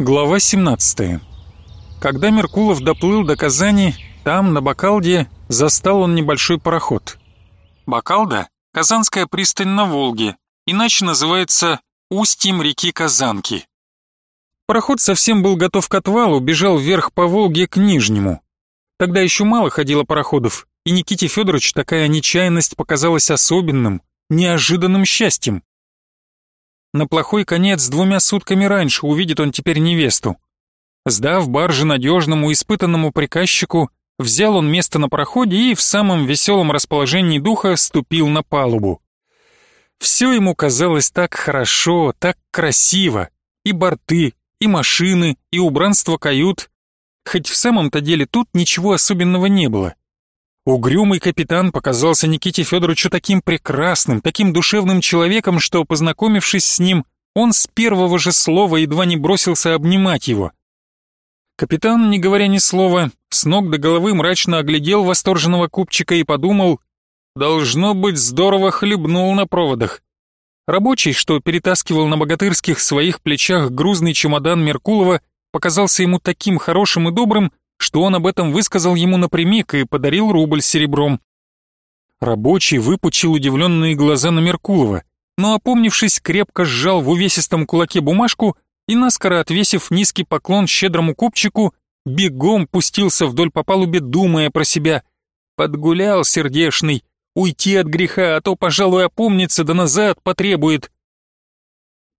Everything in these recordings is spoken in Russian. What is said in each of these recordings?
Глава 17. Когда Меркулов доплыл до Казани, там, на Бакалде, застал он небольшой пароход. Бакалда – Казанская пристань на Волге, иначе называется устьем реки Казанки. Пароход совсем был готов к отвалу, бежал вверх по Волге к Нижнему. Тогда еще мало ходило пароходов, и Никите Федорович такая нечаянность показалась особенным, неожиданным счастьем. На плохой конец двумя сутками раньше увидит он теперь невесту. Сдав баржи надежному, испытанному приказчику, взял он место на проходе и в самом веселом расположении духа ступил на палубу. Все ему казалось так хорошо, так красиво. И борты, и машины, и убранство кают. Хоть в самом-то деле тут ничего особенного не было. Угрюмый капитан показался Никите Федоровичу таким прекрасным, таким душевным человеком, что, познакомившись с ним, он с первого же слова едва не бросился обнимать его. Капитан, не говоря ни слова, с ног до головы мрачно оглядел восторженного купчика и подумал, «Должно быть, здорово хлебнул на проводах». Рабочий, что перетаскивал на богатырских своих плечах грузный чемодан Меркулова, показался ему таким хорошим и добрым, что он об этом высказал ему напрямик и подарил рубль серебром. Рабочий выпучил удивленные глаза на Меркулова, но, опомнившись, крепко сжал в увесистом кулаке бумажку и, наскоро отвесив низкий поклон щедрому купчику, бегом пустился вдоль по палубе, думая про себя. Подгулял сердешный, уйти от греха, а то, пожалуй, опомнится да назад потребует.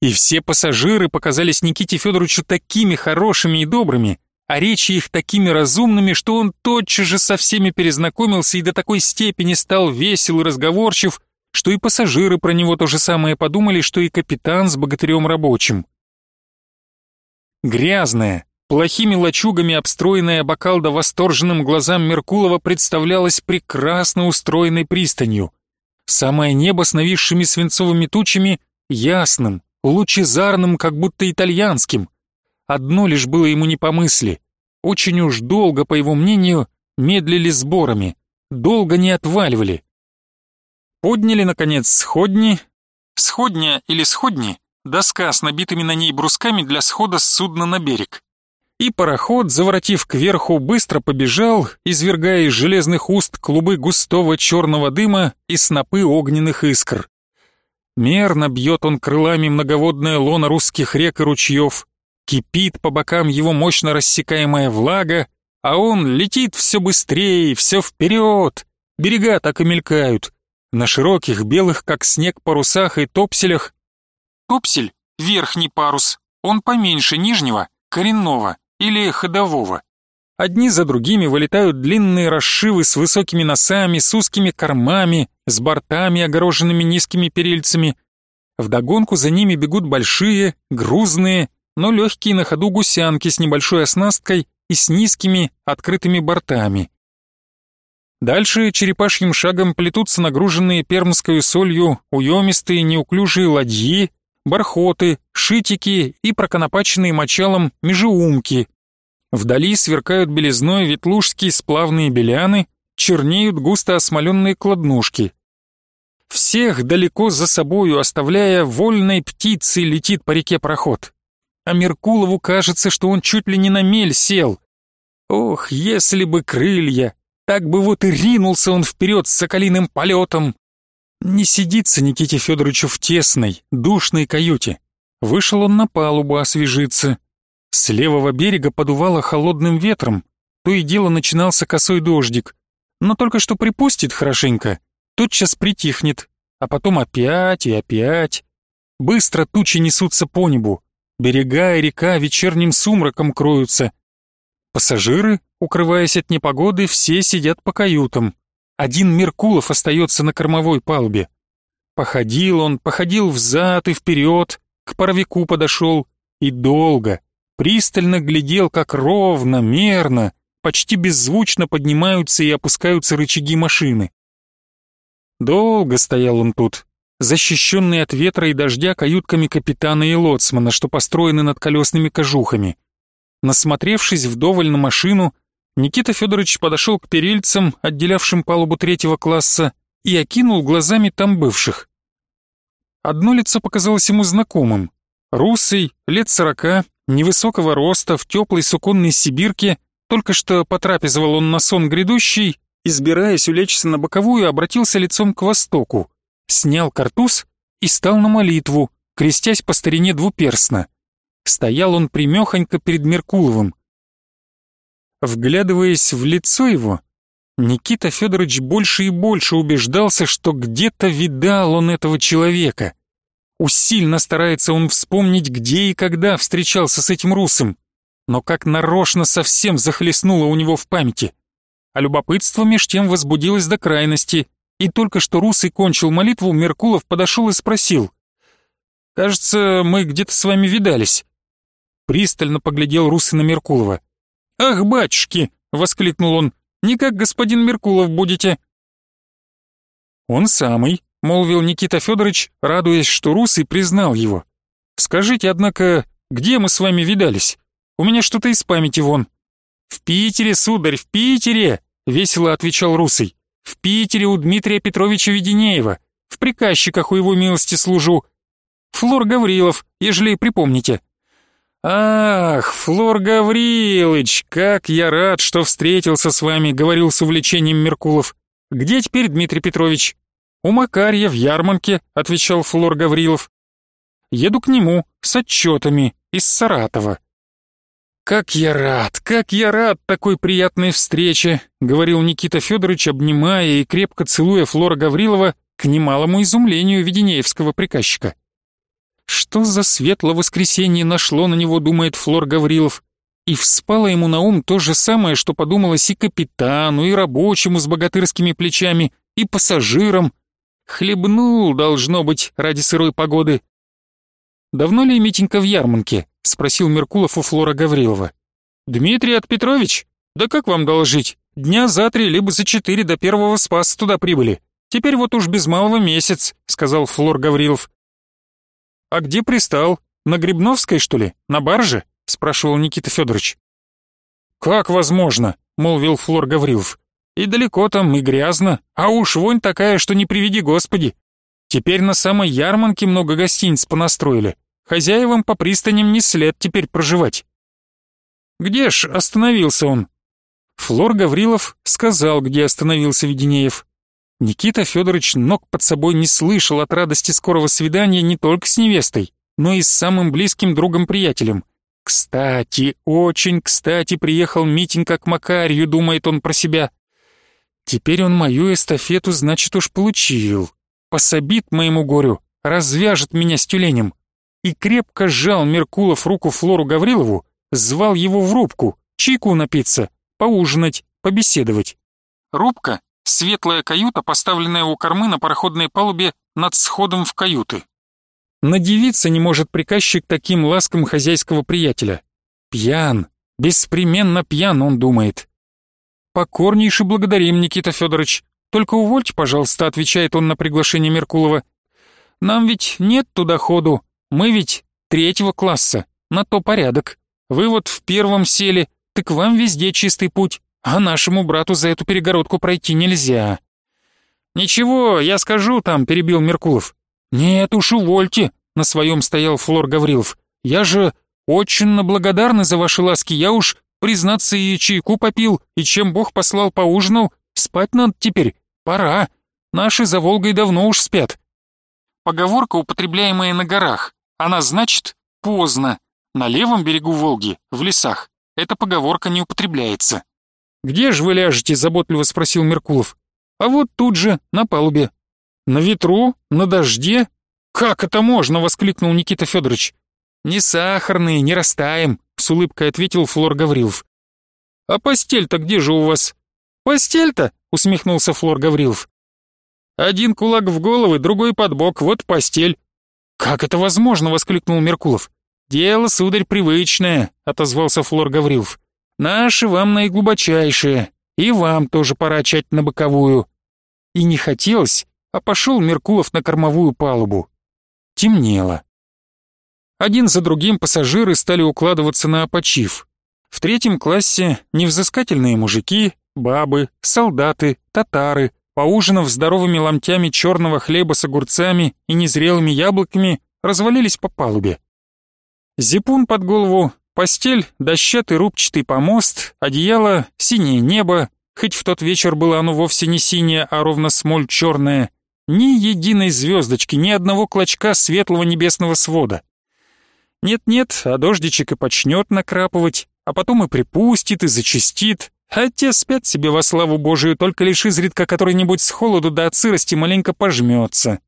И все пассажиры показались Никите Федоровичу такими хорошими и добрыми, а речи их такими разумными, что он тотчас же со всеми перезнакомился и до такой степени стал весел и разговорчив, что и пассажиры про него то же самое подумали, что и капитан с богатырем рабочим. Грязная, плохими лачугами обстроенная бокалда восторженным глазам Меркулова представлялась прекрасно устроенной пристанью. Самое небо с нависшими свинцовыми тучами ясным, лучезарным, как будто итальянским — Одно лишь было ему не по мысли. Очень уж долго, по его мнению, медлили сборами, долго не отваливали. Подняли, наконец, сходни. Сходня или сходни — доска с набитыми на ней брусками для схода с судна на берег. И пароход, заворотив кверху, быстро побежал, извергая из железных уст клубы густого черного дыма и снопы огненных искр. Мерно бьет он крылами многоводное лоно русских рек и ручьев, Кипит по бокам его мощно рассекаемая влага, а он летит все быстрее, все вперед. Берега так и мелькают. На широких, белых, как снег, парусах и топселях. Топсель — верхний парус, он поменьше нижнего, коренного или ходового. Одни за другими вылетают длинные расшивы с высокими носами, с узкими кормами, с бортами, огороженными низкими перильцами. Вдогонку за ними бегут большие, грузные, но легкие на ходу гусянки с небольшой оснасткой и с низкими открытыми бортами. Дальше черепашьим шагом плетутся нагруженные пермской солью уемистые неуклюжие ладьи, бархоты, шитики и проконопаченные мочалом межеумки. Вдали сверкают белизной ветлужские сплавные беляны, чернеют густо осмоленные кладнушки. Всех далеко за собою оставляя, вольной птицей летит по реке проход а Меркулову кажется, что он чуть ли не на мель сел. Ох, если бы крылья! Так бы вот и ринулся он вперед с соколиным полетом. Не сидится Никите Федоровичу в тесной, душной каюте. Вышел он на палубу освежиться. С левого берега подувало холодным ветром, то и дело начинался косой дождик. Но только что припустит хорошенько, тотчас притихнет, а потом опять и опять. Быстро тучи несутся по небу, Берега и река вечерним сумраком кроются. Пассажиры, укрываясь от непогоды, все сидят по каютам. Один Меркулов остается на кормовой палубе. Походил он, походил взад и вперед, к паровику подошел и долго, пристально глядел, как ровно, мерно, почти беззвучно поднимаются и опускаются рычаги машины. Долго стоял он тут, защищенный от ветра и дождя каютками капитана и лоцмана, что построены над колесными кожухами. Насмотревшись вдоволь на машину, Никита Федорович подошел к перильцам, отделявшим палубу третьего класса, и окинул глазами там бывших. Одно лицо показалось ему знакомым. Русый, лет сорока, невысокого роста, в теплой суконной сибирке, только что потрапезовал он на сон грядущий, избираясь улечься на боковую, обратился лицом к востоку, снял картуз и стал на молитву, крестясь по старине двуперстно. Стоял он примехонько перед Меркуловым. Вглядываясь в лицо его, Никита Федорович больше и больше убеждался, что где-то видал он этого человека. Усильно старается он вспомнить, где и когда встречался с этим русым, но как нарочно совсем захлестнуло у него в памяти. А любопытство меж тем возбудилось до крайности, и только что русый кончил молитву, Меркулов подошел и спросил. «Кажется, мы где-то с вами видались». Пристально поглядел русый на Меркулова. «Ах, батюшки!» — воскликнул он. Не как господин Меркулов будете». «Он самый», — молвил Никита Федорович, радуясь, что Русый признал его. «Скажите, однако, где мы с вами видались? У меня что-то из памяти вон». «В Питере, сударь, в Питере!» — весело отвечал Русый. «В Питере у Дмитрия Петровича Веденеева. В приказчиках у его милости служу. Флор Гаврилов, ежели припомните». «Ах, Флор Гаврилович, как я рад, что встретился с вами», — говорил с увлечением Меркулов. «Где теперь Дмитрий Петрович?» «У Макарья в Ярманке», — отвечал Флор Гаврилов. «Еду к нему с отчетами из Саратова». «Как я рад, как я рад такой приятной встрече», — говорил Никита Федорович, обнимая и крепко целуя Флора Гаврилова к немалому изумлению Веденеевского приказчика. Что за светло воскресенье нашло на него, думает Флор Гаврилов. И вспало ему на ум то же самое, что подумалось и капитану, и рабочему с богатырскими плечами, и пассажирам. Хлебнул, должно быть, ради сырой погоды. «Давно ли Митенька в Ярманке?» — спросил Меркулов у Флора Гаврилова. «Дмитрий от Петрович? Да как вам доложить? Дня за три, либо за четыре до первого спаса туда прибыли. Теперь вот уж без малого месяц», — сказал Флор Гаврилов. «А где пристал? На Грибновской, что ли? На барже?» — спрашивал Никита Федорович. «Как возможно?» — молвил Флор Гаврилов. «И далеко там, и грязно, а уж вонь такая, что не приведи Господи. Теперь на самой Ярманке много гостиниц понастроили. Хозяевам по пристаням не след теперь проживать». «Где ж остановился он?» Флор Гаврилов сказал, где остановился Веденеев. Никита Федорович ног под собой не слышал от радости скорого свидания не только с невестой, но и с самым близким другом-приятелем. Кстати, очень кстати приехал Митенька к Макарью, думает он про себя. Теперь он мою эстафету, значит, уж получил. Пособит моему горю, развяжет меня с тюленем. И крепко сжал Меркулов руку Флору Гаврилову, звал его в рубку, чайку напиться, поужинать, побеседовать. Рубка Светлая каюта, поставленная у кормы на пароходной палубе над сходом в каюты. Надевиться не может приказчик таким ласкам хозяйского приятеля. Пьян, беспременно пьян, он думает. «Покорнейше благодарим, Никита Федорович. Только увольте, пожалуйста», — отвечает он на приглашение Меркулова. «Нам ведь нет туда ходу. Мы ведь третьего класса. На то порядок. Вы вот в первом сели, так вам везде чистый путь а нашему брату за эту перегородку пройти нельзя». «Ничего, я скажу там», — перебил Меркулов. «Нет уж, увольте», — на своем стоял Флор Гаврилов. «Я же очень благодарна за ваши ласки, я уж, признаться, и чайку попил, и чем Бог послал поужинал, спать надо теперь, пора, наши за Волгой давно уж спят». Поговорка, употребляемая на горах, она значит «поздно», на левом берегу Волги, в лесах, эта поговорка не употребляется. «Где же вы ляжете?» — заботливо спросил Меркулов. «А вот тут же, на палубе». «На ветру? На дожде?» «Как это можно?» — воскликнул Никита Федорович. «Не сахарные, не растаем», — с улыбкой ответил Флор Гаврилов. «А постель-то где же у вас?» «Постель-то?» — усмехнулся Флор Гаврилов. «Один кулак в голову, другой под бок, вот постель». «Как это возможно?» — воскликнул Меркулов. «Дело, сударь, привычное», — отозвался Флор Гаврилов. Наши вам наиглубочайшие, и вам тоже пора чать на боковую. И не хотелось, а пошел Меркулов на кормовую палубу. Темнело. Один за другим пассажиры стали укладываться на опочив. В третьем классе невзыскательные мужики, бабы, солдаты, татары, поужинав здоровыми ломтями черного хлеба с огурцами и незрелыми яблоками, развалились по палубе. Зипун под голову, постель, дощатый рубчатый помост, одеяло, синее небо, хоть в тот вечер было оно вовсе не синее, а ровно смоль черное, ни единой звездочки, ни одного клочка светлого небесного свода. Нет-нет, а дождичек и почнет накрапывать, а потом и припустит, и зачистит, те спят себе во славу Божию, только лишь изредка который-нибудь с холоду да от сырости маленько пожмется.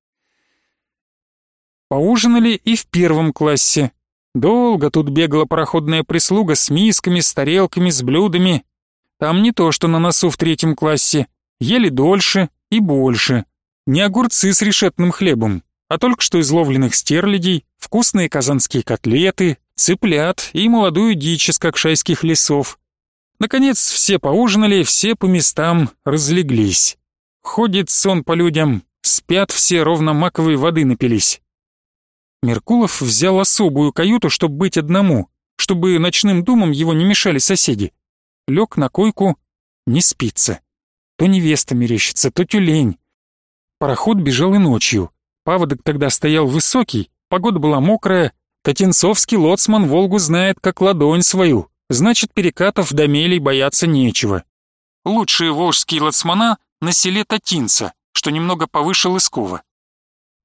Поужинали и в первом классе. Долго тут бегала пароходная прислуга с мисками, с тарелками, с блюдами. Там не то, что на носу в третьем классе. Ели дольше и больше. Не огурцы с решетным хлебом, а только что изловленных стерлядей, вкусные казанские котлеты, цыплят и молодую дичь из кокшайских лесов. Наконец все поужинали, все по местам разлеглись. Ходит сон по людям, спят все, ровно маковой воды напились. Меркулов взял особую каюту, чтобы быть одному, чтобы ночным думам его не мешали соседи. Лег на койку, не спится. То невеста мерещится, то тюлень. Пароход бежал и ночью. Паводок тогда стоял высокий, погода была мокрая. Татинцовский лоцман Волгу знает как ладонь свою, значит перекатов до мелей бояться нечего. Лучшие волжские лоцмана на селе Татинца, что немного повыше Лыскова.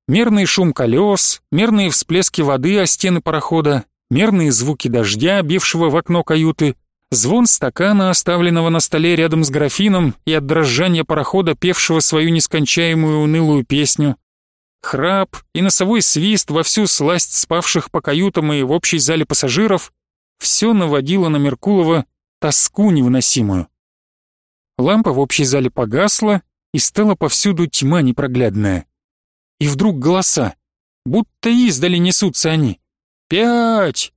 Мерный шум колес, мерные всплески воды о стены парохода, мерные звуки дождя, бившего в окно каюты, звон стакана, оставленного на столе рядом с графином, и от дрожания парохода, певшего свою нескончаемую унылую песню. Храп и носовой свист во всю сласть спавших по каютам и в общей зале пассажиров все наводило на Меркулова тоску невыносимую. Лампа в общей зале погасла, и стала повсюду тьма непроглядная. И вдруг голоса, будто издали несутся они. «Пять!»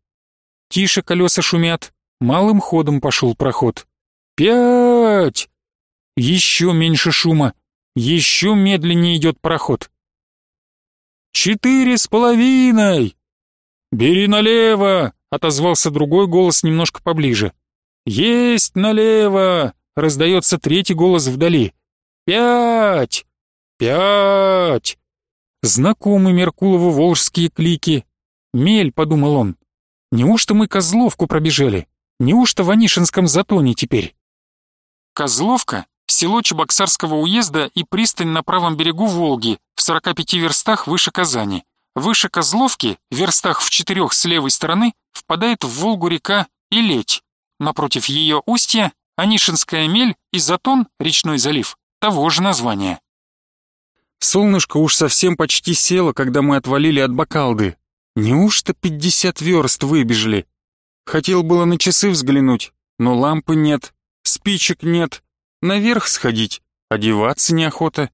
Тише колеса шумят, Малым ходом пошел проход. «Пять!» Еще меньше шума, еще медленнее идет проход. «Четыре с половиной!» «Бери налево!» — отозвался другой голос немножко поближе. «Есть налево!» — раздается третий голос вдали. «Пять! Пять!» Знакомы Меркулову волжские клики. «Мель», — подумал он, — «неужто мы Козловку пробежали?» Неужто в Анишинском затоне теперь? Козловка — село Чебоксарского уезда и пристань на правом берегу Волги, в 45 верстах выше Казани. Выше Козловки, в верстах в четырех с левой стороны, впадает в Волгу река Илеть. Напротив ее устья — Анишинская мель и затон, речной залив, того же названия. Солнышко уж совсем почти село, когда мы отвалили от Бакалды. Неужто пятьдесят верст выбежали? Хотел было на часы взглянуть, но лампы нет, спичек нет. Наверх сходить, одеваться неохота.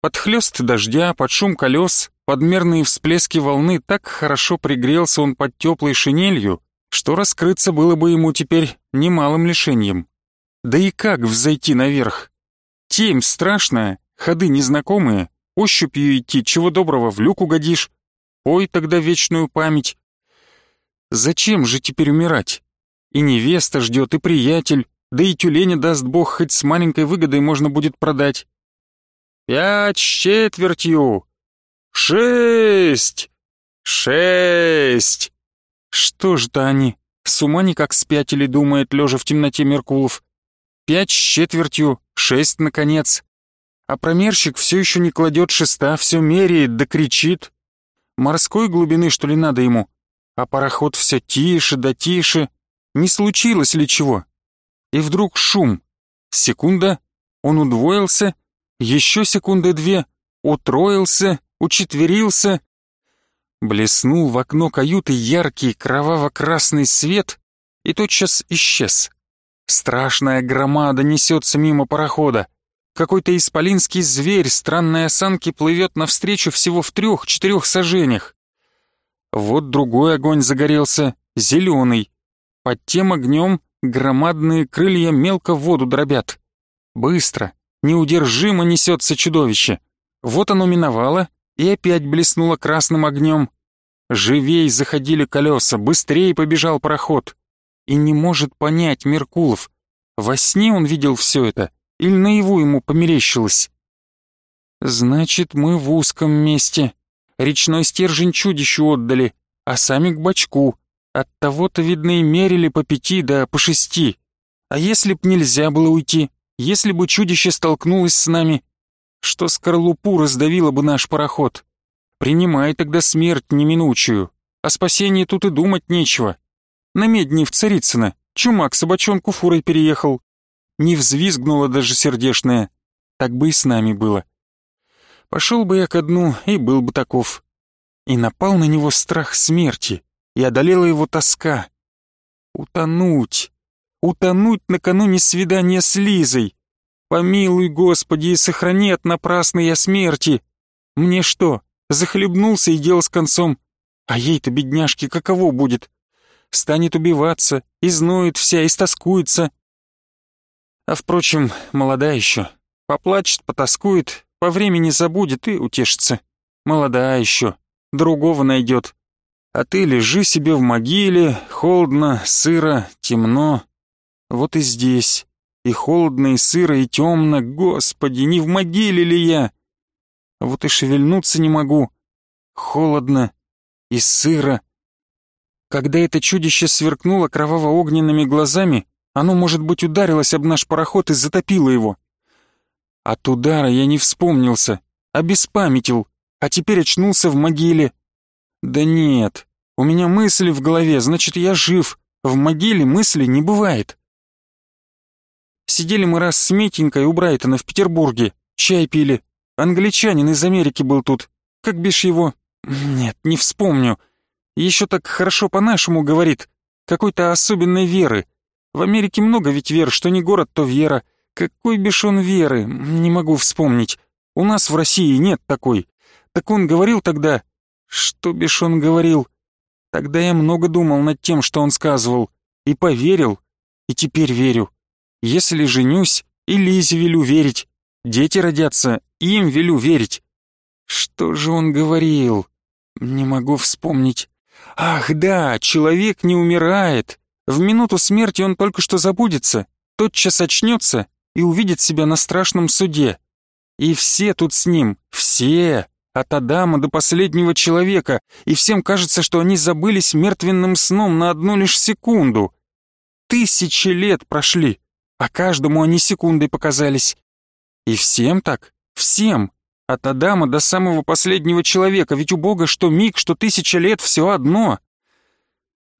Под хлёст дождя, под шум колес, под мерные всплески волны так хорошо пригрелся он под теплой шинелью, что раскрыться было бы ему теперь немалым лишением. Да и как взойти наверх? Темь страшная, ходы незнакомые, ощупью идти, чего доброго в люк угодишь. Ой, тогда вечную память. Зачем же теперь умирать? И невеста ждет, и приятель, да и тюленя, даст бог, хоть с маленькой выгодой можно будет продать. Пять с четвертью! Шесть! Шесть! Что ж-то они, с ума никак спятили, думает, лежа в темноте Меркулов. Пять с четвертью, шесть, наконец. А промерщик все еще не кладет шеста, все меряет да кричит. Морской глубины, что ли, надо ему? а пароход все тише да тише. Не случилось ли чего? И вдруг шум. Секунда, он удвоился, еще секунды две, утроился, учетверился. Блеснул в окно каюты яркий кроваво-красный свет и тотчас исчез. Страшная громада несется мимо парохода. Какой-то исполинский зверь странной осанки плывет навстречу всего в трех-четырех сажениях. Вот другой огонь загорелся, зеленый. Под тем огнем громадные крылья мелко в воду дробят. Быстро, неудержимо несется чудовище. Вот оно миновало и опять блеснуло красным огнем. Живей заходили колеса, быстрее побежал пароход. И не может понять Меркулов, во сне он видел все это или наяву ему померещилось. «Значит, мы в узком месте», Речной стержень чудищу отдали. а сами к бачку. От того-то, видно, и мерили по пяти да по шести. А если б нельзя было уйти, если бы чудище столкнулось с нами, что скорлупу раздавило бы наш пароход? Принимай тогда смерть неминучую, о спасении тут и думать нечего. На медни в Царицыно чумак собачонку фурой переехал. Не взвизгнула даже сердешная. Так бы и с нами было. Пошел бы я ко дну и был бы таков. И напал на него страх смерти, и одолела его тоска. Утонуть, утонуть накануне свидания с Лизой. Помилуй, Господи, и сохрани от напрасной я смерти. Мне что, захлебнулся и дело с концом? А ей-то, бедняжке, каково будет? Станет убиваться, изноет вся, истоскуется. А впрочем, молода еще. Поплачет, потаскует, по времени забудет и утешится. Молода еще, другого найдет. А ты лежи себе в могиле, холодно, сыро, темно. Вот и здесь. И холодно, и сыро, и темно. Господи, не в могиле ли я? Вот и шевельнуться не могу. Холодно и сыро. Когда это чудище сверкнуло кроваво-огненными глазами, оно, может быть, ударилось об наш пароход и затопило его. От удара я не вспомнился, обеспамятил, а теперь очнулся в могиле. Да нет, у меня мысли в голове, значит, я жив. В могиле мысли не бывает. Сидели мы раз с Митенькой у Брайтона в Петербурге, чай пили. Англичанин из Америки был тут. Как бишь его? Нет, не вспомню. Еще так хорошо по-нашему говорит. Какой-то особенной веры. В Америке много ведь вер, что не город, то вера. Какой бишь он веры, не могу вспомнить. У нас в России нет такой. Так он говорил тогда... Что бишь он говорил? Тогда я много думал над тем, что он сказывал. И поверил. И теперь верю. Если женюсь, и Лизе велю верить. Дети родятся, им велю верить. Что же он говорил? Не могу вспомнить. Ах да, человек не умирает. В минуту смерти он только что забудется, тотчас очнется и увидит себя на страшном суде. И все тут с ним, все, от Адама до последнего человека, и всем кажется, что они забылись мертвенным сном на одну лишь секунду. Тысячи лет прошли, а каждому они секундой показались. И всем так, всем, от Адама до самого последнего человека, ведь у Бога что миг, что тысяча лет, все одно.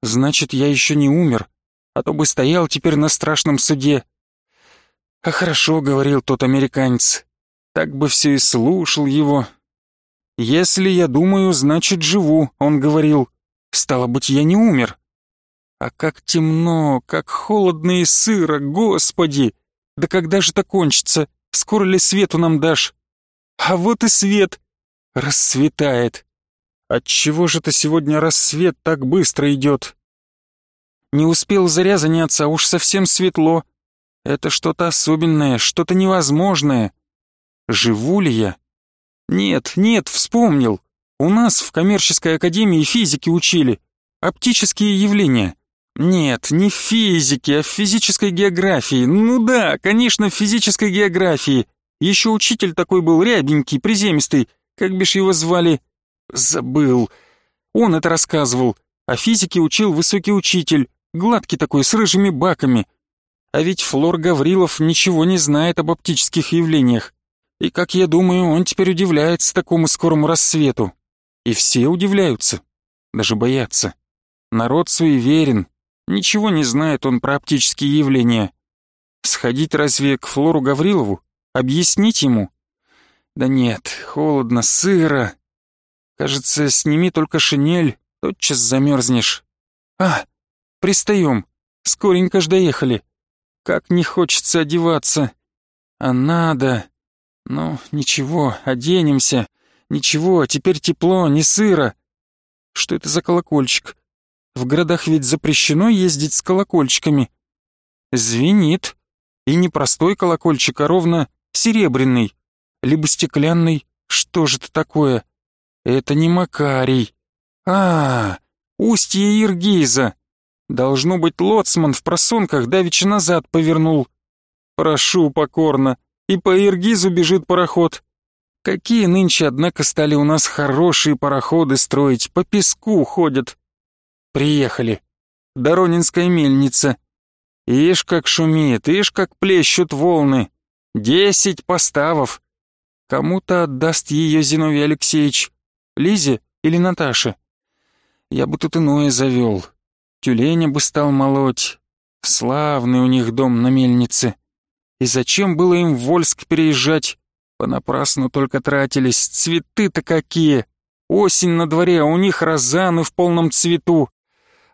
Значит, я еще не умер, а то бы стоял теперь на страшном суде. А хорошо, говорил тот американец, так бы все и слушал его. Если я думаю, значит, живу, он говорил. Стало быть, я не умер. А как темно, как холодно и сыро, господи! Да когда же это кончится? Скоро ли свету нам дашь? А вот и свет. Рассветает. Отчего же это сегодня рассвет так быстро идет? Не успел заря заняться, а уж совсем светло. Это что-то особенное, что-то невозможное. Живу ли я? Нет, нет, вспомнил. У нас в коммерческой академии физики учили. Оптические явления. Нет, не в физике, а в физической географии. Ну да, конечно, в физической географии. Еще учитель такой был рябенький, приземистый, как бишь его звали? Забыл. Он это рассказывал. А физике учил высокий учитель, гладкий такой, с рыжими баками. А ведь Флор Гаврилов ничего не знает об оптических явлениях. И, как я думаю, он теперь удивляется такому скорому рассвету. И все удивляются, даже боятся. Народ суеверен, ничего не знает он про оптические явления. Сходить разве к Флору Гаврилову? Объяснить ему? Да нет, холодно, сыро. Кажется, сними только шинель, тотчас замерзнешь. А, пристаем, скоренько ж доехали. Как не хочется одеваться. А надо. Ну, ничего, оденемся. Ничего, теперь тепло, не сыро. Что это за колокольчик? В городах ведь запрещено ездить с колокольчиками. Звенит. И не простой колокольчик, а ровно серебряный, либо стеклянный. Что же это такое? Это не Макарий. А, устье Иргиза. Должно быть, лоцман в просонках давеча назад повернул. Прошу покорно, и по Иргизу бежит пароход. Какие нынче, однако, стали у нас хорошие пароходы строить, по песку ходят. Приехали. Доронинская мельница. Ишь, как шумит, ишь, как плещут волны. Десять поставов. Кому-то отдаст ее Зиновий Алексеевич. Лизе или Наташе? Я бы тут иное завел. Тюленя бы стал молоть. Славный у них дом на мельнице. И зачем было им в Вольск переезжать? Понапрасну только тратились. Цветы-то какие! Осень на дворе, а у них розаны в полном цвету.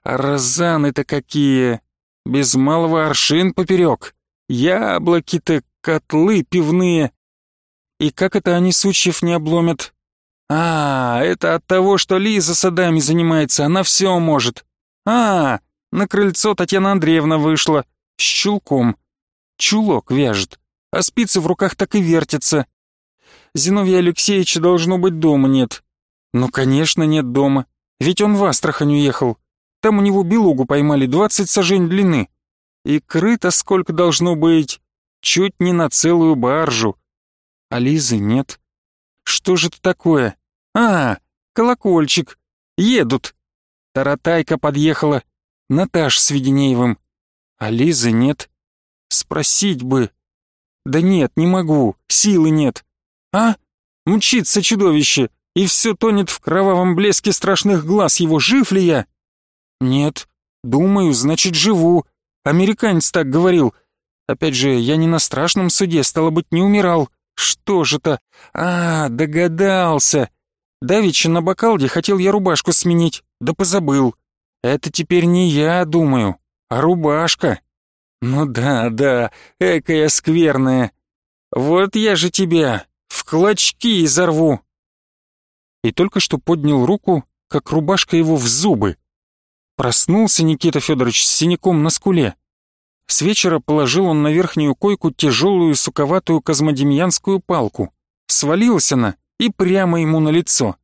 А розаны-то какие! Без малого аршин поперек. Яблоки-то, котлы пивные. И как это они сучьев не обломят? А, это от того, что Лиза садами занимается, она все может. А, на крыльцо Татьяна Андреевна вышла. С чулком. Чулок вяжет а спицы в руках так и вертятся. Зиновия Алексеевича должно быть дома нет. Ну, конечно, нет дома, ведь он в Астрахань уехал. Там у него белугу поймали двадцать сажень длины. И крыто сколько должно быть, чуть не на целую баржу. А Лизы нет. Что же это такое? А, колокольчик. Едут. Таратайка подъехала. Наташ с Веденеевым. А Лизы нет. Спросить бы. Да нет, не могу, силы нет. А? Мчится чудовище, и все тонет в кровавом блеске страшных глаз его. Жив ли я? Нет. Думаю, значит, живу. Американец так говорил. Опять же, я не на страшном суде, стало быть, не умирал. Что же это? А, догадался. Давича на бокалде хотел я рубашку сменить, да позабыл. Это теперь не я думаю, а рубашка. «Ну да, да, экая скверная. Вот я же тебя в клочки изорву!» И только что поднял руку, как рубашка его в зубы. Проснулся Никита Федорович с синяком на скуле. С вечера положил он на верхнюю койку тяжелую суковатую козмодемьянскую палку. Свалилась она и прямо ему на лицо.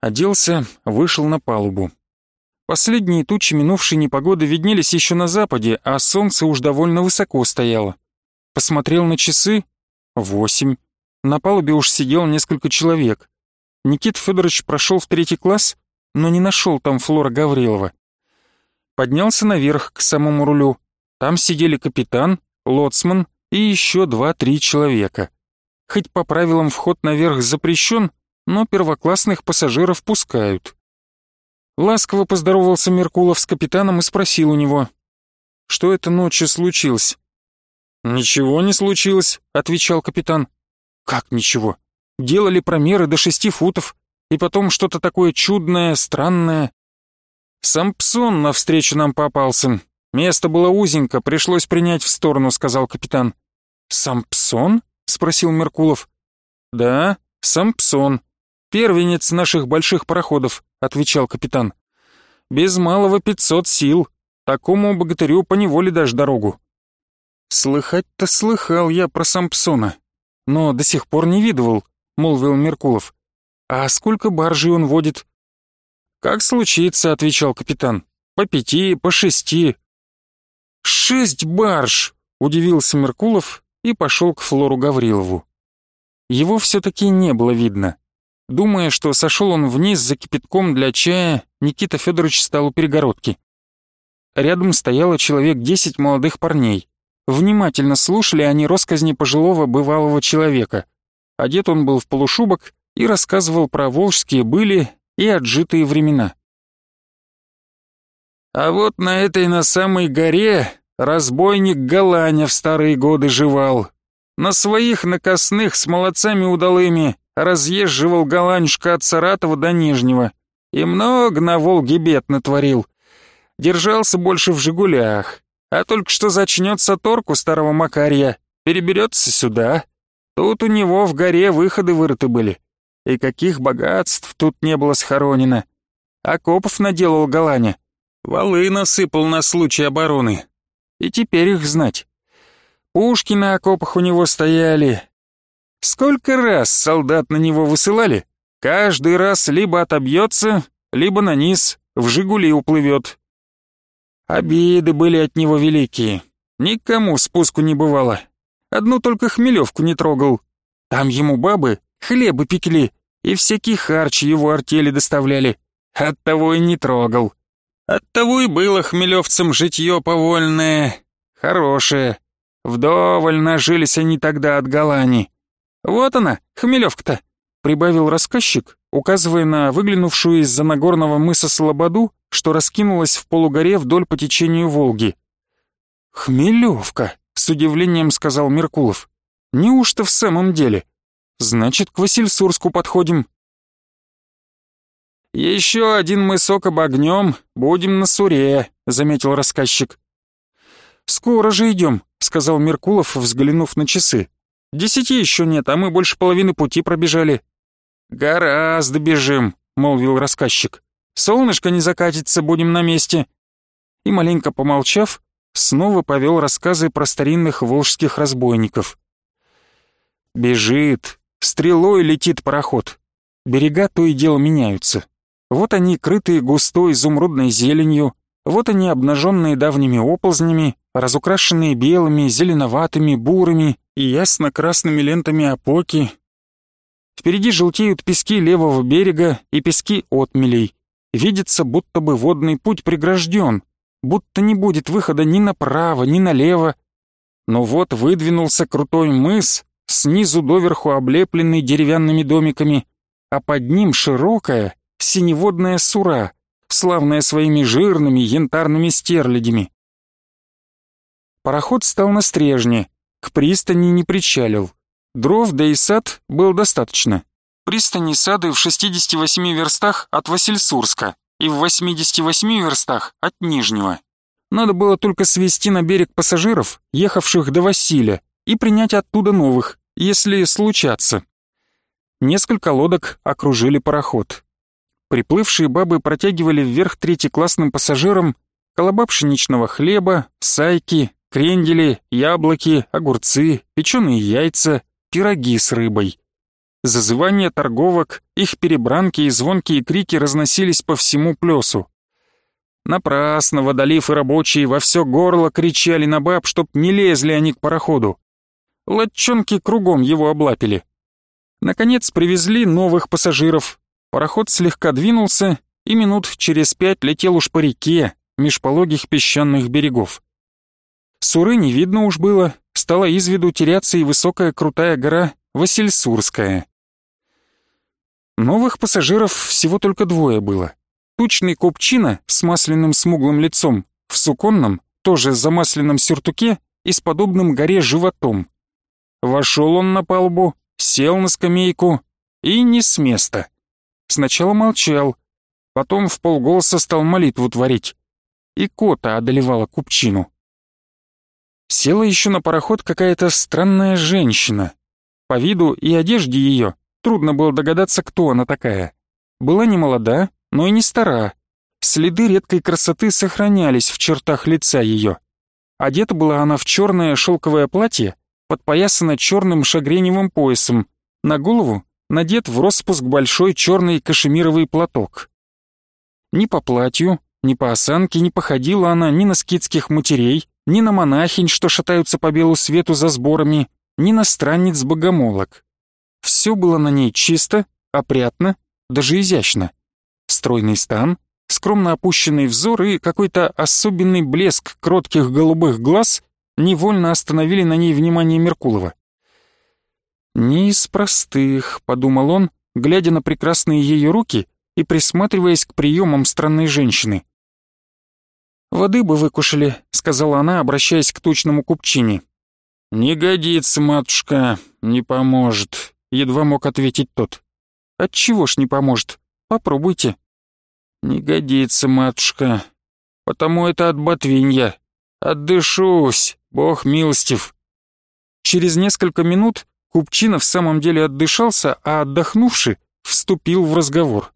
Оделся, вышел на палубу. Последние тучи минувшей непогоды виднелись еще на западе, а солнце уж довольно высоко стояло. Посмотрел на часы — восемь. На палубе уж сидел несколько человек. Никит Федорович прошел в третий класс, но не нашел там Флора Гаврилова. Поднялся наверх к самому рулю. Там сидели капитан, лоцман и еще два-три человека. Хоть по правилам вход наверх запрещен, но первоклассных пассажиров пускают. Ласково поздоровался Меркулов с капитаном и спросил у него, что это ночью случилось. «Ничего не случилось», — отвечал капитан. «Как ничего? Делали промеры до шести футов, и потом что-то такое чудное, странное. Сампсон навстречу нам попался. Место было узенько, пришлось принять в сторону», — сказал капитан. «Сампсон?» — спросил Меркулов. «Да, Сампсон. Первенец наших больших пароходов. — отвечал капитан. «Без малого пятьсот сил. Такому богатырю поневоле дашь дорогу». «Слыхать-то слыхал я про Сампсона, но до сих пор не видывал», — молвил Меркулов. «А сколько баржей он водит?» «Как случится», — отвечал капитан. «По пяти, по шести». «Шесть барж!» — удивился Меркулов и пошел к Флору Гаврилову. Его все-таки не было видно. Думая, что сошел он вниз за кипятком для чая, Никита Федорович стал у перегородки. Рядом стояло человек десять молодых парней. Внимательно слушали они росказни пожилого бывалого человека. Одет он был в полушубок и рассказывал про волжские были и отжитые времена. А вот на этой на самой горе разбойник Галаня в старые годы жевал. На своих накосных с молодцами удалыми разъезживал голландюшка от Саратова до Нижнего и много на Волге бед натворил. Держался больше в «Жигулях», а только что зачнется торг у старого Макарья, переберется сюда. Тут у него в горе выходы вырыты были. И каких богатств тут не было схоронено. Окопов наделал Галаня, валы насыпал на случай обороны. И теперь их знать. Пушки на окопах у него стояли, Сколько раз солдат на него высылали, каждый раз либо отобьется, либо на низ, в «Жигули» уплывет. Обиды были от него великие. Никому спуску не бывало. Одну только Хмелевку не трогал. Там ему бабы хлебы пекли, и всякие харчи его артели доставляли. Оттого и не трогал. Оттого и было хмелевцам житье повольное, хорошее. Вдоволь нажились они тогда от Галани. Вот она, хмелевка-то, прибавил рассказчик, указывая на выглянувшую из-за Нагорного мыса Слободу, что раскинулась в полугоре вдоль по течению Волги. «Хмелевка», — с удивлением сказал Меркулов. «Неужто в самом деле? Значит, к Васильсурску подходим». «Еще один мысок обогнем, будем на Суре», — заметил рассказчик. «Скоро же идем», — сказал Меркулов, взглянув на часы. «Десяти еще нет, а мы больше половины пути пробежали». «Гораздо бежим», — молвил рассказчик. «Солнышко не закатится, будем на месте». И маленько помолчав, снова повел рассказы про старинных волжских разбойников. Бежит, стрелой летит пароход. Берега то и дело меняются. Вот они, крытые густой изумрудной зеленью, вот они, обнаженные давними оползнями, разукрашенные белыми, зеленоватыми, бурыми и ясно-красными лентами опоки. Впереди желтеют пески левого берега и пески отмелей. Видится, будто бы водный путь прегражден, будто не будет выхода ни направо, ни налево. Но вот выдвинулся крутой мыс, снизу доверху облепленный деревянными домиками, а под ним широкая, синеводная сура, славная своими жирными янтарными стерлядями. Пароход стал на стрежне, к пристани не причалил. Дров да и сад был достаточно. Пристани сады в 68 верстах от Васильсурска и в 88 верстах от Нижнего. Надо было только свести на берег пассажиров, ехавших до Василия, и принять оттуда новых, если случаться. Несколько лодок окружили пароход. Приплывшие бабы протягивали вверх третьеклассным пассажирам колоба пшеничного хлеба, сайки, крендели, яблоки, огурцы, печеные яйца, пироги с рыбой. Зазывания торговок, их перебранки и звонкие крики разносились по всему плесу. Напрасно водолив и рабочие во все горло кричали на баб, чтоб не лезли они к пароходу. Лодчонки кругом его облапили. Наконец привезли новых пассажиров. Пароход слегка двинулся, и минут через пять летел уж по реке, меж пологих песчаных берегов. Суры не видно уж было, стала из виду теряться и высокая крутая гора Васильсурская. Новых пассажиров всего только двое было. Тучный купчина с масляным смуглым лицом, в суконном, тоже замасленном сюртуке и с подобным горе животом. Вошел он на палубу, сел на скамейку и не с места. Сначала молчал, потом в полголоса стал молитву творить. И кота одолевала купчину. Села еще на пароход какая-то странная женщина. По виду и одежде ее Трудно было догадаться, кто она такая. Была не молода, но и не стара. Следы редкой красоты сохранялись в чертах лица ее. Одета была она в черное шелковое платье, подпоясана черным шагреневым поясом, на голову надет в распуск большой черный кашемировый платок. Ни по платью, ни по осанке не походила она ни на скитских матерей, ни на монахинь, что шатаются по белу свету за сборами, ни на странниц-богомолок. Все было на ней чисто, опрятно, даже изящно. Стройный стан, скромно опущенный взор и какой-то особенный блеск кротких голубых глаз невольно остановили на ней внимание Меркулова. «Не из простых», — подумал он, глядя на прекрасные ее руки и присматриваясь к приемам странной женщины. «Воды бы выкушали», — сказала она, обращаясь к тучному купчине. «Не годится, матушка, не поможет», едва мог ответить тот. «Отчего ж не поможет? Попробуйте». «Не годится, матушка. Потому это от ботвинья. Отдышусь, бог милостив». Через несколько минут Купчина в самом деле отдышался, а отдохнувший вступил в разговор.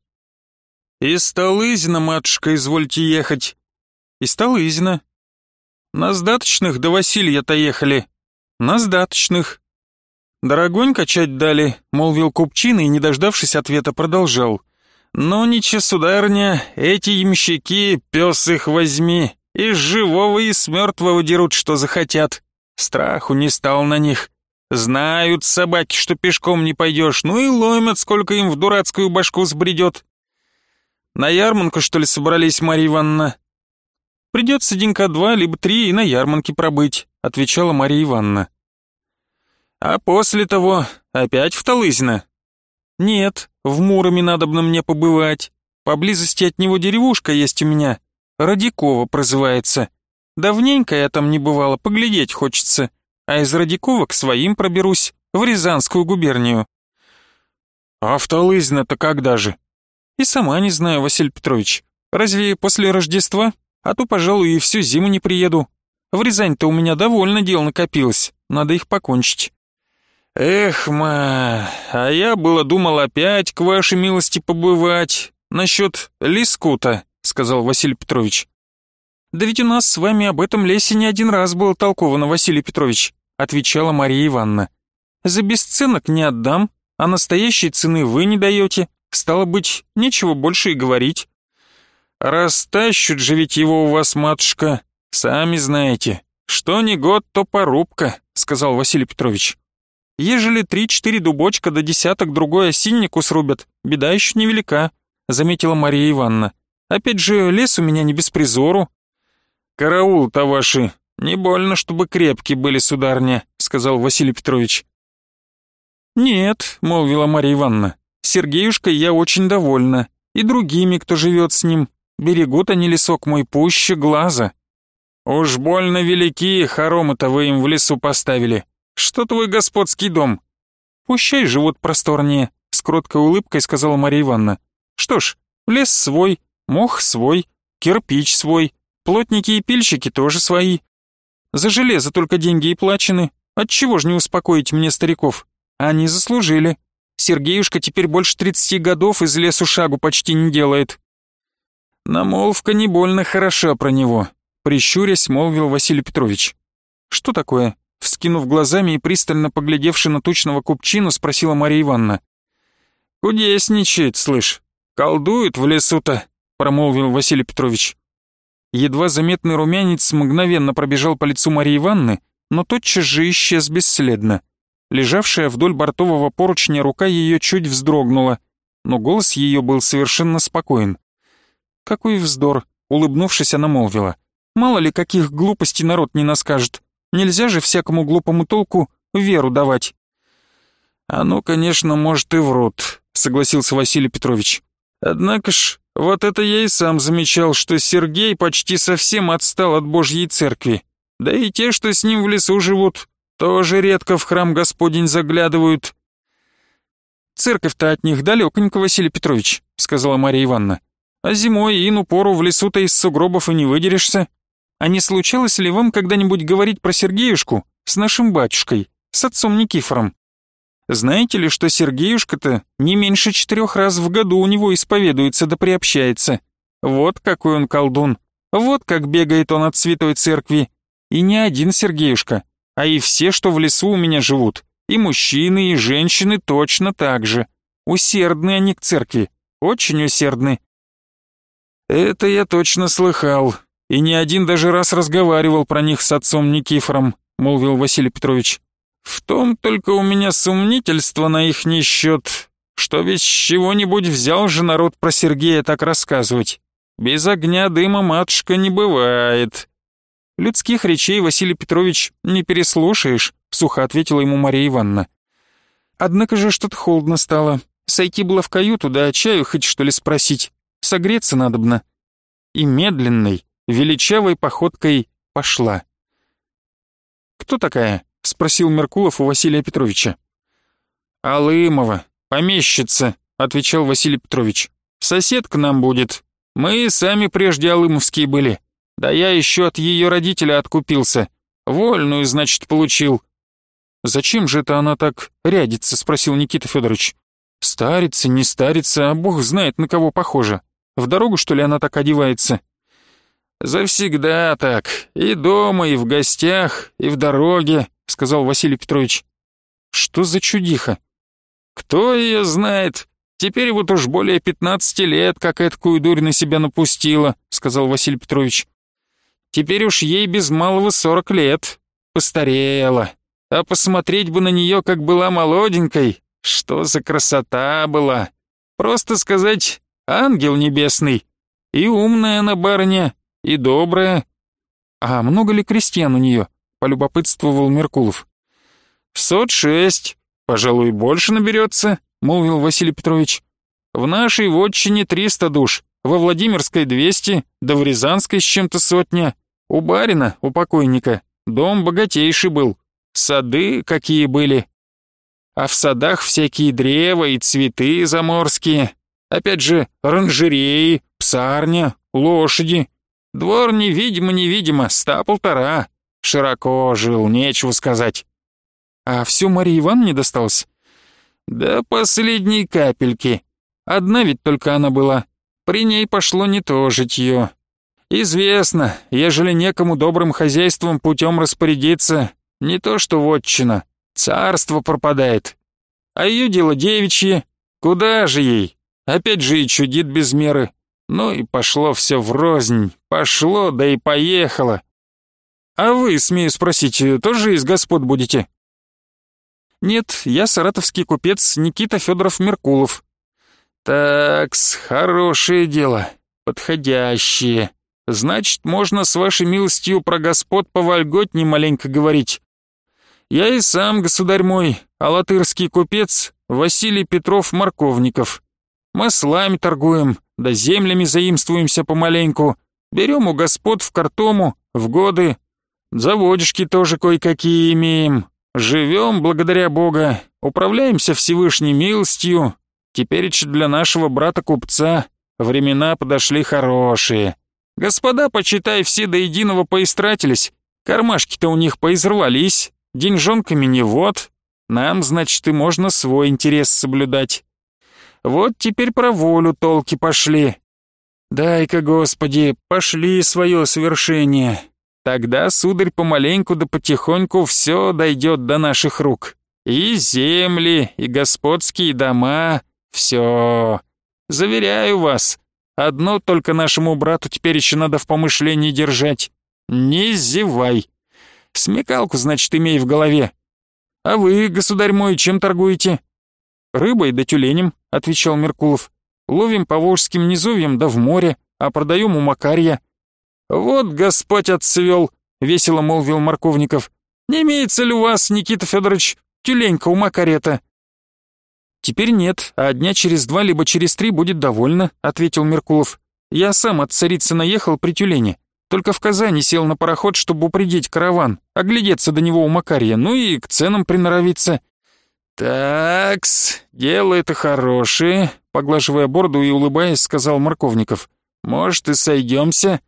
«Из Столызина, матушка, извольте ехать». «Из Столызина». «На сдаточных до Василья-то ехали». «На сдаточных. «Дорогонь качать дали», — молвил Купчин и, не дождавшись ответа, продолжал. «Ну, ничего, сударыня, эти ямщики, пес их возьми, и живого, и с мертвого дерут, что захотят. Страху не стал на них. Знают собаки, что пешком не пойдешь, ну и ломят, сколько им в дурацкую башку сбредет. На ярмарку, что ли, собрались, Марья Ивановна? Придется денька два, либо три и на ярмарке пробыть, отвечала Марья Ивановна. А после того опять в Талызино? Нет, в Муроме надобно мне побывать. Поблизости от него деревушка есть у меня, Радикова прозывается. Давненько я там не бывала, поглядеть хочется а из Радикова к своим проберусь, в Рязанскую губернию. А в Талызино-то когда же? И сама не знаю, Василий Петрович. Разве после Рождества? А то, пожалуй, и всю зиму не приеду. В Рязань-то у меня довольно дел накопилось, надо их покончить. Эх, ма, а я было думал опять к вашей милости побывать. Насчет лискута, сказал Василий Петрович. «Да ведь у нас с вами об этом лесе не один раз было толковано, Василий Петрович», отвечала Мария Ивановна. «За бесценок не отдам, а настоящей цены вы не даете. Стало быть, нечего больше и говорить». «Растащут же ведь его у вас, матушка, сами знаете. Что не год, то порубка», — сказал Василий Петрович. «Ежели три-четыре дубочка до да десяток другой осиннику срубят, беда еще невелика», — заметила Мария Ивановна. «Опять же, лес у меня не без призору, «Караул-то ваши, не больно, чтобы крепкие были, сударня», — сказал Василий Петрович. «Нет», — молвила Марья Ивановна, — «Сергеюшкой я очень довольна, и другими, кто живет с ним. Берегут они лесок мой пуще глаза». «Уж больно велики хоромы-то вы им в лесу поставили. Что твой господский дом?» «Пущай живут просторнее», — с кроткой улыбкой сказала Марья Ивановна. «Что ж, лес свой, мох свой, кирпич свой, Плотники и пильщики тоже свои. За железо только деньги и плачены. Отчего ж не успокоить мне стариков? Они заслужили. Сергеюшка теперь больше тридцати годов из лесу шагу почти не делает. Намолвка не больно хороша про него, прищурясь, молвил Василий Петрович. Что такое? Вскинув глазами и пристально поглядевши на тучного купчину, спросила Мария Ивановна. «Кудесничает, слышь, колдует в лесу-то», промолвил Василий Петрович. Едва заметный румянец мгновенно пробежал по лицу Марии Ивановны, но тотчас же исчез бесследно. Лежавшая вдоль бортового поручня рука ее чуть вздрогнула, но голос ее был совершенно спокоен. «Какой вздор!» — улыбнувшись, она молвила. «Мало ли, каких глупостей народ не наскажет. Нельзя же всякому глупому толку веру давать». «А ну, конечно, может, и врут», — согласился Василий Петрович. «Однако ж, вот это я и сам замечал, что Сергей почти совсем отстал от Божьей церкви. Да и те, что с ним в лесу живут, тоже редко в храм Господень заглядывают. «Церковь-то от них далеконько, Василий Петрович», — сказала Мария Ивановна. «А зимой ину пору в лесу-то из сугробов и не выдерешься. А не случалось ли вам когда-нибудь говорить про Сергеюшку с нашим батюшкой, с отцом Никифором?» Знаете ли, что Сергеюшка-то не меньше четырех раз в году у него исповедуется да приобщается? Вот какой он колдун, вот как бегает он от святой церкви. И не один Сергеюшка, а и все, что в лесу у меня живут. И мужчины, и женщины точно так же. Усердны они к церкви, очень усердны. Это я точно слыхал, и не один даже раз разговаривал про них с отцом Никифором, молвил Василий Петрович. В том только у меня сомнительство на их счет, что ведь с чего-нибудь взял же народ про Сергея так рассказывать. Без огня дыма матушка не бывает. Людских речей, Василий Петрович, не переслушаешь, сухо ответила ему Мария Ивановна. Однако же что-то холодно стало. Сойти было в каюту, да чаю хоть что ли спросить. Согреться надобно. И медленной, величавой походкой пошла. «Кто такая?» — спросил Меркулов у Василия Петровича. «Алымова, помещица», — отвечал Василий Петрович. «Сосед нам будет. Мы сами прежде алымовские были. Да я еще от ее родителя откупился. Вольную, значит, получил». «Зачем же это она так рядится?» — спросил Никита Федорович. «Старится, не старится, а бог знает, на кого похожа. В дорогу, что ли, она так одевается?» «Завсегда так. И дома, и в гостях, и в дороге», — сказал Василий Петрович. «Что за чудиха?» «Кто ее знает? Теперь вот уж более пятнадцати лет, как эткую дурь на себя напустила», — сказал Василий Петрович. «Теперь уж ей без малого сорок лет. Постарела. а посмотреть бы на нее, как была молоденькой. Что за красота была! Просто сказать, ангел небесный. И умная она барыня, и добрая. А много ли крестьян у нее? Полюбопытствовал Меркулов. Сот шесть, пожалуй, больше наберется, молвил Василий Петрович. В нашей вотчине триста душ, во Владимирской двести, да в Рязанской с чем-то сотня. У барина, у покойника, дом богатейший был, сады какие были. А в садах всякие древа и цветы заморские. Опять же, оранжереи, псарня, лошади. Двор невидимо-невидимо, ста полтора. Широко жил, нечего сказать. А все Марии Ивановне досталось? Да последней капельки. Одна ведь только она была. При ней пошло не то житье. Известно, ежели некому добрым хозяйством путем распорядиться, не то что вотчина, царство пропадает. А ее дело девичье, куда же ей? Опять же и чудит без меры. Ну и пошло все врознь, пошло, да и поехало. А вы, смею спросить, тоже из господ будете? Нет, я саратовский купец Никита Федоров Меркулов. Такс, хорошее дело, подходящее. Значит, можно с вашей милостью про господ повольготней маленько говорить. Я и сам, государь мой, алатырский купец Василий Петров Марковников. Маслами торгуем, да землями заимствуемся помаленьку. Берем у господ в картому, в годы. Заводишки тоже кое-какие имеем. Живем благодаря Бога, управляемся Всевышней милостью. Теперь для нашего брата-купца времена подошли хорошие. Господа, почитай, все до единого поистратились. Кармашки-то у них поизрвались, деньжонками не вот. Нам, значит, и можно свой интерес соблюдать. Вот теперь про волю толки пошли. Дай-ка, Господи, пошли свое совершение. Тогда, сударь, помаленьку да потихоньку все дойдет до наших рук. И земли, и господские дома, все. Заверяю вас, одно только нашему брату теперь еще надо в помышлении держать. Не зевай. Смекалку, значит, имей в голове. А вы, государь мой, чем торгуете? Рыбой да тюленем, отвечал Меркулов. Ловим по Волжским низовьям да в море, а продаем у Макарья. «Вот Господь отцвел», — весело молвил Марковников. «Не имеется ли у вас, Никита Федорович, тюленька у Макарета?» «Теперь нет, а дня через два либо через три будет довольно», — ответил Меркулов. «Я сам от царицы наехал при тюлене. Только в Казани сел на пароход, чтобы упредить караван, оглядеться до него у Макарья, ну и к ценам приноровиться». «Такс, дело это хорошее», — поглаживая борду и улыбаясь, сказал Марковников. «Может, и сойдемся?»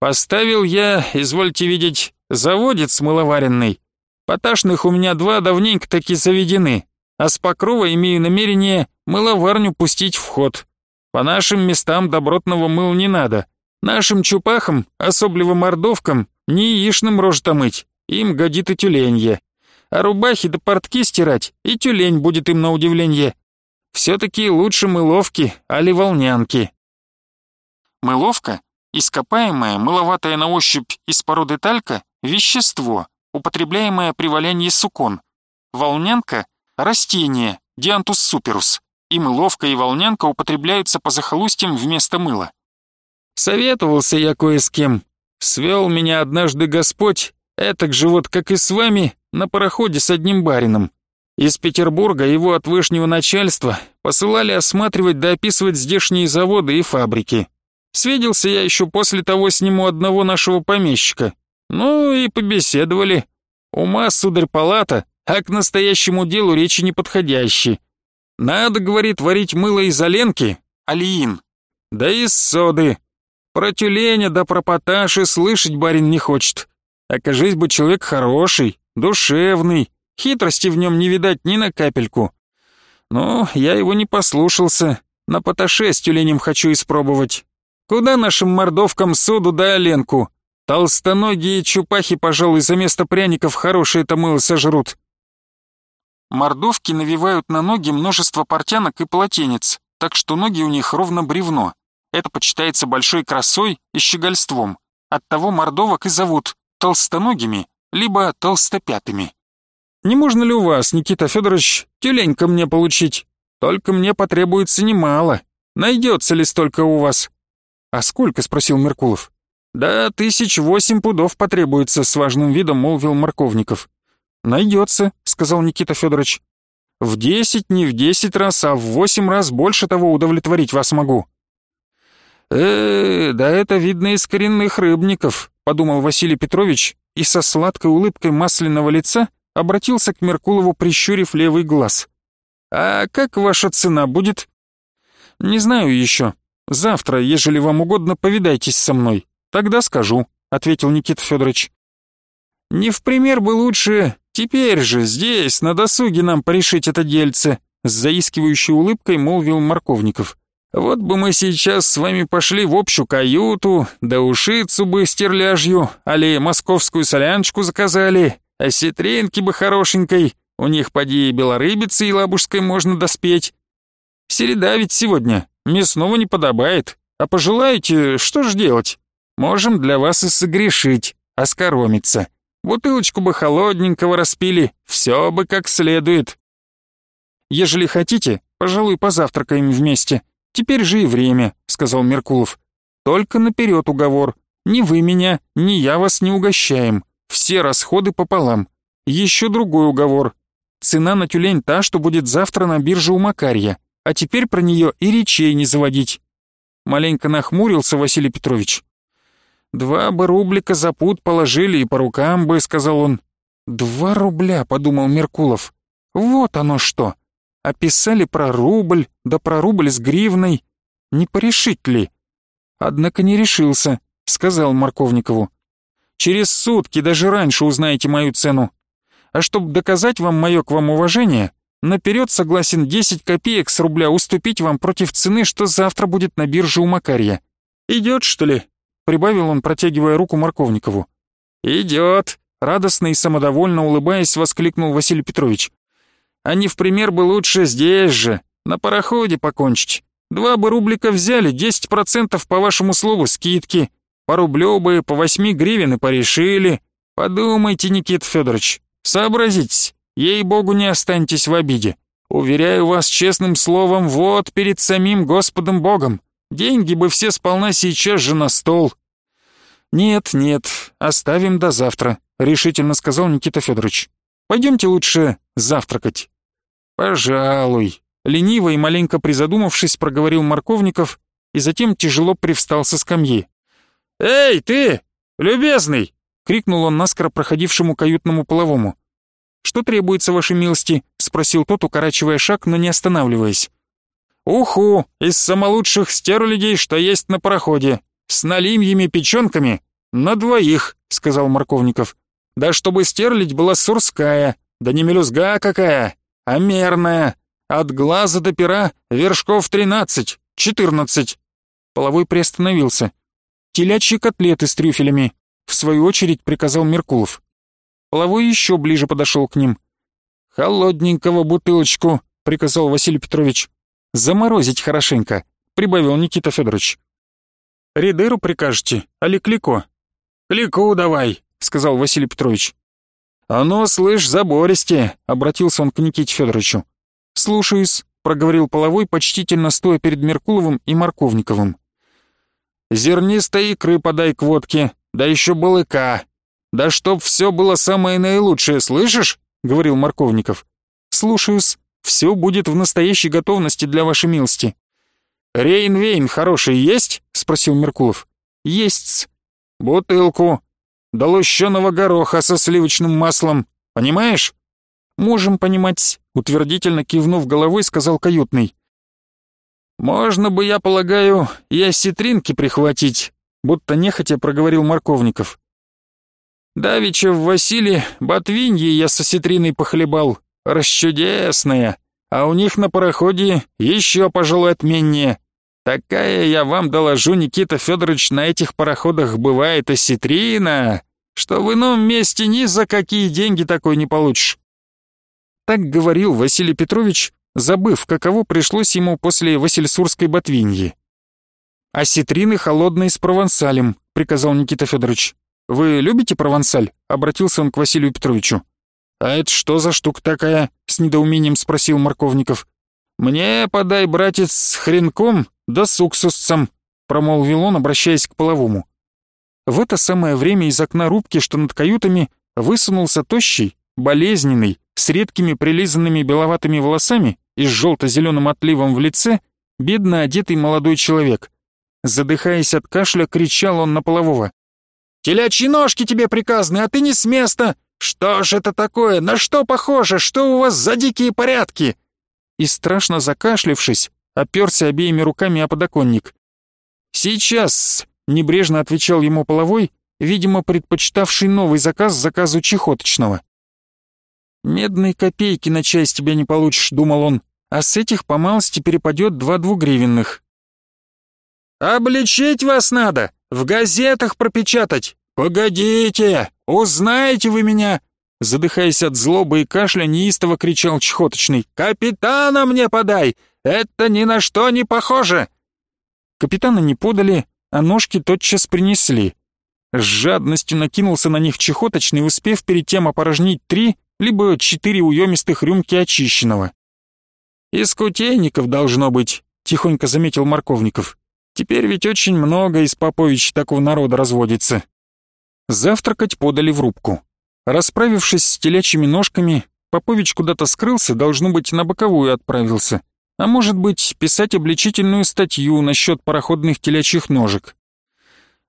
Поставил я, извольте видеть, заводец мыловаренный. Поташных у меня два давненько таки заведены, а с покрова имею намерение мыловарню пустить в ход. По нашим местам добротного мыл не надо. Нашим чупахам, особливо мордовкам, не яичным рожь-то мыть, им годит и тюленье. А рубахи да портки стирать, и тюлень будет им на удивление. Все-таки лучше мыловки, али волнянки. Мыловка Ископаемое, мыловатое на ощупь из породы талька – вещество, употребляемое при валянии сукон. Волнянка – растение, диантус суперус. И мыловка, и волнянка употребляются по захолустьям вместо мыла. Советовался я кое с кем. Свел меня однажды Господь, этак же вот, как и с вами, на пароходе с одним барином. Из Петербурга его от вышнего начальства посылали осматривать да описывать здешние заводы и фабрики. Свиделся я еще после того с ним у одного нашего помещика. Ну и побеседовали. Ума, сударь, палата, а к настоящему делу речи не подходящей. Надо, говорит, варить мыло из оленки, алиин, да из соды. Про тюленя да про поташи слышать барин не хочет. Окажись бы человек хороший, душевный, хитрости в нем не видать ни на капельку. Но я его не послушался, на поташе с тюленем хочу испробовать. Куда нашим мордовкам суду да оленку? Толстоногие чупахи, пожалуй, за место пряников хорошее-то мыло сожрут. Мордовки навивают на ноги множество портянок и полотенец, так что ноги у них ровно бревно. Это почитается большой красой и щегольством. Оттого мордовок и зовут толстоногими, либо толстопятыми. не можно ли у вас, Никита Федорович, тюленька мне получить? Только мне потребуется немало. Найдется ли столько у вас?» «А сколько?» — спросил Меркулов. «Да тысяч восемь пудов потребуется», — с важным видом молвил Марковников. «Найдется», — сказал Никита Федорович. «В десять, не в десять раз, а в восемь раз больше того удовлетворить вас могу». «Э, да это видно из коренных рыбников», — подумал Василий Петрович и со сладкой улыбкой масляного лица обратился к Меркулову, прищурив левый глаз. «А как ваша цена будет?» «Не знаю еще. Завтра, ежели вам угодно, повидайтесь со мной. Тогда скажу», — ответил Никита Федорович. «Не в пример бы лучше теперь же, здесь, на досуге нам порешить это дельце», с заискивающей улыбкой молвил Марковников. «Вот бы мы сейчас с вами пошли в общую каюту, да ушицу бы стерляжью, али московскую соляночку заказали, осетринки бы хорошенькой, у них поди и белорыбицы и лабужской можно доспеть. Середа ведь сегодня, мясного не подобает, а пожелаете, что ж делать? Можем для вас и согрешить, оскоромиться. Бутылочку бы холодненького распили, все бы как следует. Ежели хотите, пожалуй, позавтракаем вместе. Теперь же и время, сказал Меркулов. Только наперед уговор. Ни вы меня, ни я вас не угощаем. Все расходы пополам. Еще другой уговор. Цена на тюлень та, что будет завтра на бирже у Макарья, а теперь про нее и речей не заводить. Маленько нахмурился Василий Петрович. «Два бы рублика за пуд положили и по рукам бы», — сказал он. «Два рубля», — подумал Меркулов. «Вот оно что. Описали про рубль, да про рубль с гривной. Не порешить ли?» Однако не решился, — сказал Марковникову. Через сутки, даже раньше узнаете мою цену. А чтобы доказать вам мое к вам уважение, наперед согласен 10 копеек с рубля уступить вам против цены, что завтра будет на бирже у Макарья. Идет, что ли?» Прибавил он, протягивая руку Марковникову. «Идет!» — радостно и самодовольно улыбаясь, воскликнул Василий Петрович. «А не в пример бы лучше здесь же, на пароходе покончить. Два бы рублика взяли, 10% по вашему слову скидки. По рублю бы, по восьми гривен и порешили. Подумайте, Никит Федорович, сообразитесь, ей-богу не останьтесь в обиде. Уверяю вас честным словом, вот перед самим Господом Богом. Деньги бы все сполна сейчас же на стол. Нет, нет, оставим до завтра, решительно сказал Никита Федорович. Пойдемте лучше завтракать. Пожалуй, лениво и маленько призадумавшись, проговорил Марковников и затем тяжело привстал со скамьи. «Эй, ты, любезный!» — крикнул он наскоро проходившему каютному половому. «Что требуется, вашей милости?» — спросил тот, укорачивая шаг, но не останавливаясь. «Уху, из самолучших стерлядей, что есть на пароходе, с налимьями печенками, на двоих», — сказал Марковников. «Да чтобы стерлядь была сурская, да не мелюзга какая, а мерная, от глаза до пера вершков тринадцать, четырнадцать». Половой приостановился телячьи котлеты с трюфелями», — в свою очередь приказал Меркулов. Половой еще ближе подошел к ним. «Холодненького бутылочку», — приказал Василий Петрович. «Заморозить хорошенько», — прибавил Никита Федорович. «Ридеру прикажете, али клико?» «Клику давай», — сказал Василий Петрович. «А ну, слышь, забористе», — обратился он к Никите Федоровичу. «Слушаюсь», — проговорил Половой, почтительно стоя перед Меркуловым и Марковниковым. Зернистой икры подай к водке, да еще балыка. Да чтоб все было самое наилучшее, слышишь?» — говорил Марковников. «Слушаюсь. Все будет в настоящей готовности для вашей милости». «Рейнвейн хороший есть?» — спросил Меркулов. «Есть-с. Бутылку. Да лущеного гороха со сливочным маслом. Понимаешь?» «Можем понимать», — утвердительно кивнув головой, сказал каютный. «Можно бы, я полагаю, и осетринки прихватить», будто нехотя проговорил Марковников. «Давича в Василии ботвинье я с осетриной похлебал, расчудесная, а у них на пароходе еще, пожалуй, отменнее. Такая, я вам доложу, Никита Федорович, на этих пароходах бывает осетрина, что в ином месте ни за какие деньги такой не получишь». Так говорил Василий Петрович, забыв, каково пришлось ему после Васильсурской ботвиньи. «Осетрины холодные с провансалем», — приказал Никита Федорович. «Вы любите провансаль?» — обратился он к Василию Петровичу. «А это что за штука такая?» — с недоумением спросил Марковников. «Мне подай, братец, с хренком да с уксусцем», — промолвил он, обращаясь к половому. В это самое время из окна рубки, что над каютами, высунулся тощий, болезненный, с редкими прилизанными беловатыми волосами и с желто-зеленым отливом в лице, бедно одетый молодой человек. Задыхаясь от кашля, кричал он на полового. «Телячьи ножки тебе приказаны, а ты не с места! Что ж это такое? На что похоже? Что у вас за дикие порядки?» И страшно закашлившись, оперся обеими руками о подоконник. «Сейчас», — небрежно отвечал ему половой, видимо, предпочитавший новый заказ заказу чехоточного. «Медной копейки на чай с тебя не получишь», — думал он, «а с этих по малости перепадет два двугривенных». «Обличить вас надо, в газетах пропечатать. Погодите, узнаете вы меня!» Задыхаясь от злобы и кашля, неистово кричал чехоточный. «Капитана мне подай! Это ни на что не похоже!» Капитана не подали, а ножки тотчас принесли. С жадностью накинулся на них чехоточный, успев перед тем опорожнить три, либо четыре уемистых рюмки очищенного. «Из кутейников должно быть», — тихонько заметил Марковников. «Теперь ведь очень много из Попович такого народа разводится». Завтракать подали в рубку. Расправившись с телячьими ножками, Попович куда-то скрылся, должно быть, на боковую отправился. А может быть, писать обличительную статью насчет пароходных телячьих ножек.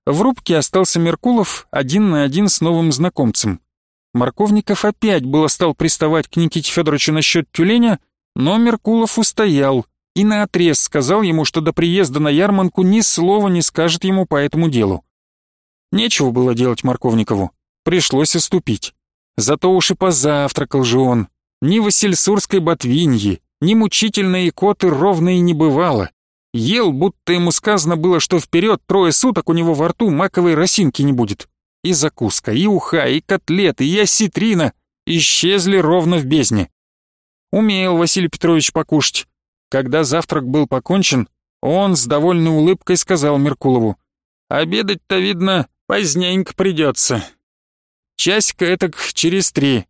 В рубке остался Меркулов один на один с новым знакомцем. Марковников опять было стал приставать к Никите Федоровичу насчет тюленя, но Меркулов устоял и наотрез сказал ему, что до приезда на ярманку ни слова не скажет ему по этому делу. Нечего было делать Марковникову, пришлось уступить. Зато уж и позавтракал же он. Ни васильсурской ботвиньи, ни мучительной икоты ровно и не бывало. Ел, будто ему сказано было, что вперед трое суток у него во рту маковой росинки не будет. И закуска, и уха, и котлеты, и осетрина исчезли ровно в бездне. Умел Василий Петрович покушать. Когда завтрак был покончен, он с довольной улыбкой сказал Меркулову, «Обедать-то, видно, поздненько придется. Часика этак через три».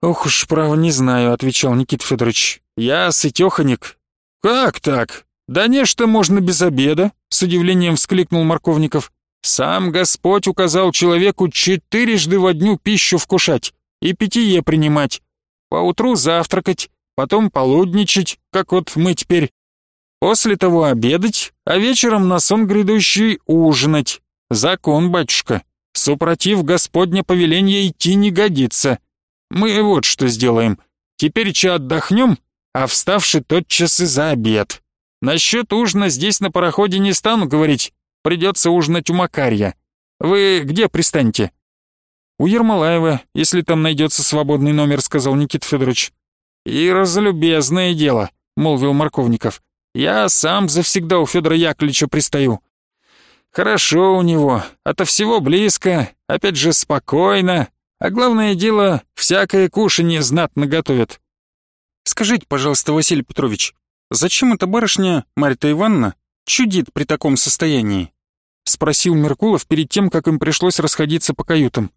«Ох уж, право, не знаю», — отвечал Никит Федорович. «Я сытёханик». «Как так? Да нечто можно без обеда», — с удивлением вскликнул Марковников. «Сам Господь указал человеку четырежды во дню пищу вкушать и питье принимать, поутру завтракать, потом полудничать, как вот мы теперь. После того обедать, а вечером на сон грядущий ужинать. Закон, батюшка. Супротив Господня повеления идти не годится. Мы вот что сделаем. Теперь че отдохнем, а вставши тотчас и за обед. Насчет ужина здесь на пароходе не стану говорить, придется ужинать у Макарья. Вы где пристанете? У Ермолаева, если там найдется свободный номер, сказал Никит Федорович. И разлюбезное дело, молвил Марковников. Я сам завсегда у Федора Яковлевича пристаю. Хорошо у него, ото всего близко, опять же спокойно, а главное дело, всякое кушанье знатно готовят. Скажите, пожалуйста, Василий Петрович, зачем эта барышня, Марья Ивановна, чудит при таком состоянии? Спросил Меркулов перед тем, как им пришлось расходиться по каютам.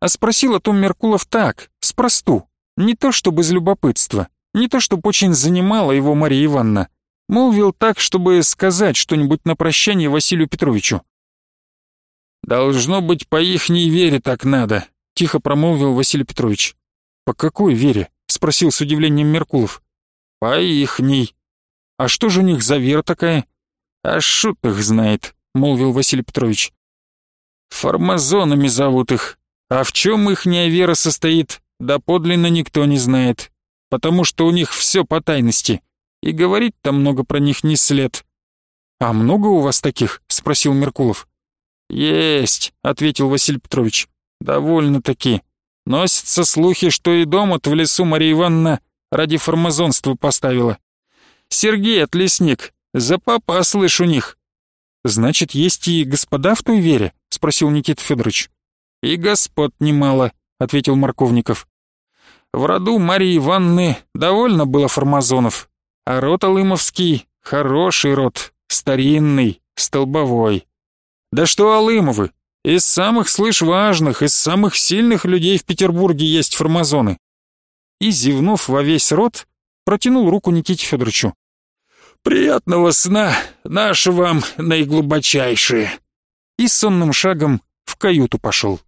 А спросил о том Меркулов так, спросту, не то чтобы из любопытства, не то чтобы очень занимала его Мария Ивановна, молвил так, чтобы сказать что-нибудь на прощание Василию Петровичу. «Должно быть, по ихней вере так надо», — тихо промолвил Василий Петрович. «По какой вере?» — спросил с удивлением Меркулов. «По ихней». «А что же у них за вера такая?» «А шут их знает», — молвил Василий Петрович. «Формазонами зовут их. А в чем ихняя вера состоит, да подлинно никто не знает, потому что у них все по тайности и говорить-то много про них не след». «А много у вас таких?» — спросил Меркулов. «Есть», — ответил Василий Петрович. «Довольно-таки. Носятся слухи, что и дом-то в лесу Мария Ивановна ради формазонства поставила. Сергей отлесник, за папа слышу них». «Значит, есть и господа в той вере?» — спросил Никита Федорович. «И господ немало», — ответил Марковников. «В роду Марии Ивановны довольно было формазонов, а род Алымовский — хороший род, старинный, столбовой. Да что Алымовы, Из самых, слышь, важных, из самых сильных людей в Петербурге есть формазоны. И, зевнув во весь рот, протянул руку Никите Федоровичу. «Приятного сна, наши вам наиглубочайшие!» И сонным шагом в каюту пошел.